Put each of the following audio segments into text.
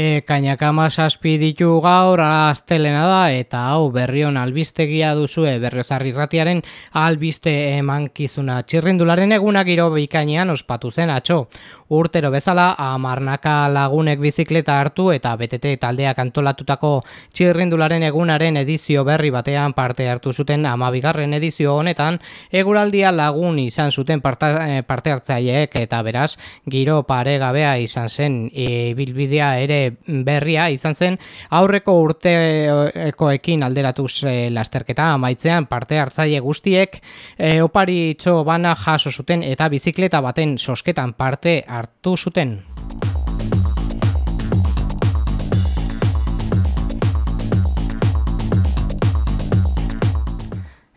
E, kainakama saspi ditu gaur astelena da eta hau berrion albistegia duzue berriozarri ratiaren albiste emankizuna. Txirrindularen egunak giro bikainean ospatu zen atxo. Urtero bezala amarnaka lagunek bizikleta hartu eta BTT taldeak antolatutako txirrindularen egunaren edizio berri batean parte hartu zuten amabigarren edizio honetan. Eguraldia lagun izan zuten parte, eh, parte hartzaileek eta beraz giro paregabea izan zen. E, bilbidea ere berria izan zen aurreko urtekoekin alderatuz e, lasterketa amaitzean parte hartzaile guztiek e, opari bana jaso zuten eta bizikleta baten sosketan parte hartu zuten.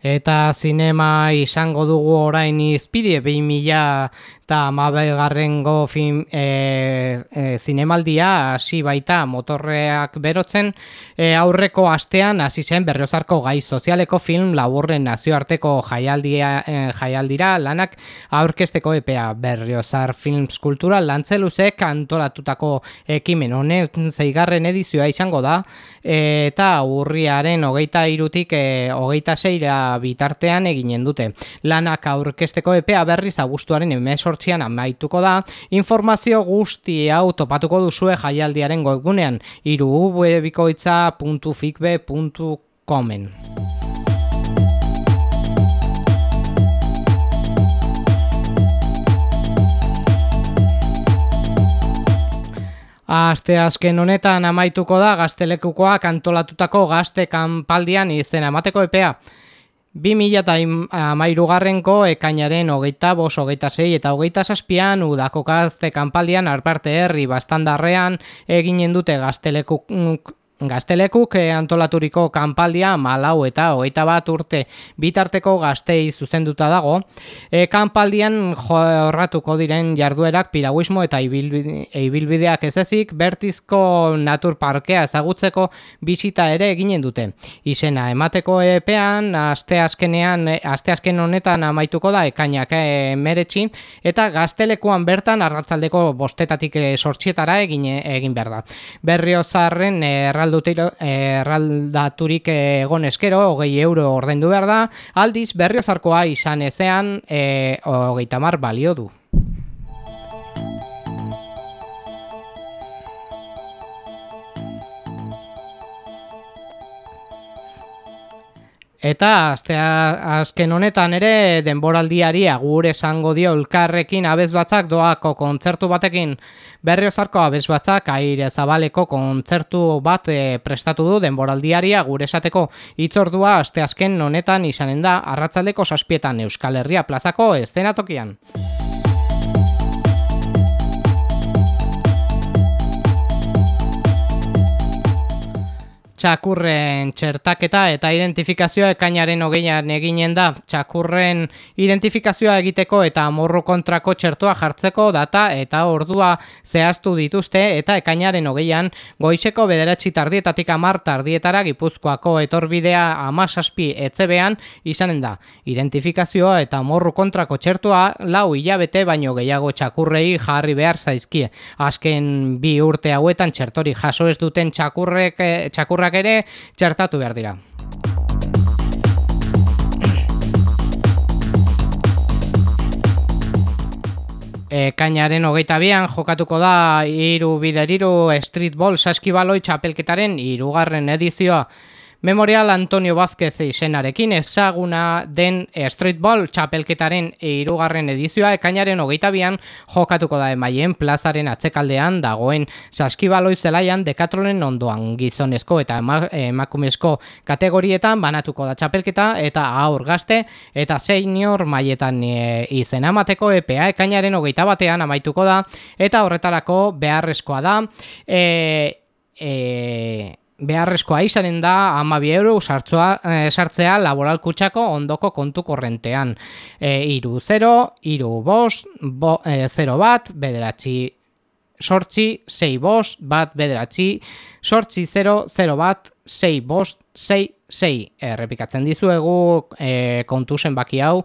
Eta zinema izango dugu orain izpide, behin mila eta amabegarrengo film e, e, zinemaldia hasi baita motorreak berotzen e, aurreko astean hasi zen berriozarko gai sozialeko film laburren nazioarteko jaialdia, e, jaialdira lanak aurkesteko epea. Berriozar films kultural lantzeluzek antolatutako ekimen honen zeigarren edizioa izango da e, eta urriaren hogeita irutik e, hogeita zeira bitartean eginen dute. Lanak aurkesteko epea berriz agustuaren emesor sortzian amaituko da, informazio guzti hau topatuko duzue jaialdiaren webgunean irubebikoitza.fikbe.comen. Aste azken honetan amaituko da gaztelekukoak antolatutako gazte kanpaldian izena emateko epea. Bi mila eta amairugarrenko ekainaren hogeita bos, hogeita zei eta hogeita zazpian udako gazte kanpaldian arparte herri bastandarrean eginen dute gaztelekuk Gaztelekuk eh, antolaturiko kanpaldia malau eta hogeita bat urte bitarteko gaztei zuzenduta dago. E, kanpaldian jorratuko diren jarduerak piraguismo eta ibilbideak ez ezik, bertizko naturparkea ezagutzeko bisita ere eginen dute. Izena emateko epean, aste azkenean, aste azken honetan amaituko da ekainak emeretxi, eta gaztelekuan bertan arratzaldeko bostetatik sortxietara egin, egin behar da. Berriozarren erraldu erraldaturik egon eskero, hogei euro ordaindu behar da, aldiz berriozarkoa izan ezean, e, hogeita mar balio du. Eta azte azken honetan ere denboraldiari agur esango dio elkarrekin abez batzak doako kontzertu batekin berriozarko abez batzak aire zabaleko kontzertu bat e, prestatu du denboraldiari agur esateko itzordua azte azken honetan izanen da arratzaldeko saspietan Euskal Herria plazako estenatokian. Txakurren txertaketa eta identifikazioa ekainaren hogeian eginen da txakurren identifikazioa egiteko eta amorru kontrako txertoa jartzeko data eta ordua zehaztu dituzte eta ekainaren hogeian goizeko bederatzi tardietatik amar tardietara gipuzkoako etorbidea amasaspi etzebean izanen da. Identifikazioa eta amorru kontrako txertoa lau hilabete baino gehiago txakurrei jarri behar zaizkie. Azken bi urte hauetan txertori jaso ez duten txakurrek, eh, txakurrak ere txertatu behar dira. E, kainaren hogeita bian jokatuko da iru bideriru streetball saskibaloi txapelketaren irugarren edizioa. Memorial Antonio Vázquez izenarekin ezaguna den Streetball txapelketaren irugarren edizioa ekainaren hogeita bian jokatuko da emaien plazaren atzekaldean dagoen saskibaloi zelaian dekatrolen ondoan. Gizonezko eta emakumezko kategorietan banatuko da txapelketa eta aur gazte eta senior maietan izena amateko EPA ekainaren hogeita batean amaituko da. Eta horretarako beharrezkoa da e, e, beharrezkoa izanen da ama bi euro sartzua, e, sartzea laboral kutsako ondoko kontu korrentean. E, iru 0, iru bos, bo, e, 0 bat, bederatzi sortzi, sei bost, bat bederatzi, sortzi 0, 0 bat, sei bost, sei, sei. Errepikatzen dizuegu e, kontu zenbaki hau.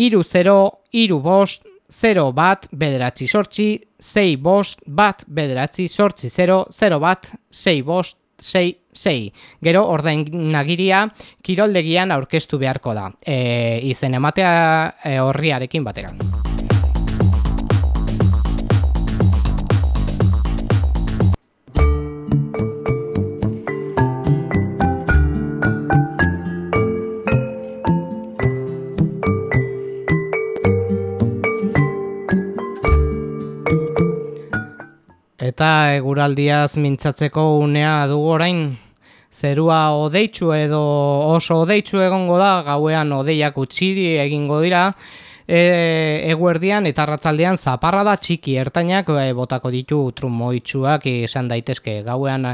Iru 0, iru bost, 0 bat bederatzi sortzi, 6 bost bat bederatzi sortzi 0, 0 bat 6 bost 6, 6. Gero ordain nagiria kiroldegian aurkeztu beharko da. E, izen ematea e, horriarekin batera. Eta eguraldiaz mintzatzeko unea dugu orain. Zerua odeitzu edo oso odeitzu egongo da, gauean odeiak utxiri egingo dira, e, eguerdian eta ratzaldean zaparra da txiki ertainak e, botako ditu trumoitzuak izan daitezke. Gauean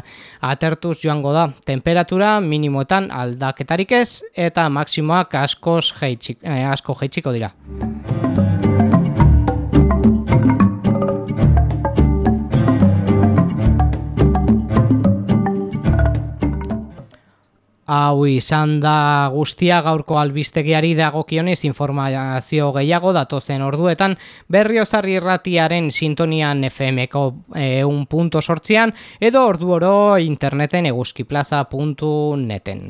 atertuz joango da. Temperatura minimoetan aldaketarik ez eta maksimoak askoz jeitxik, e, asko jeitsiko dira. Hau izan da guztia gaurko albistegiari dagokionez informazio gehiago datozen orduetan berriozarri irratiaren sintonian FM-ko eun punto sortzian edo ordu oro interneten eguzkiplaza.neten.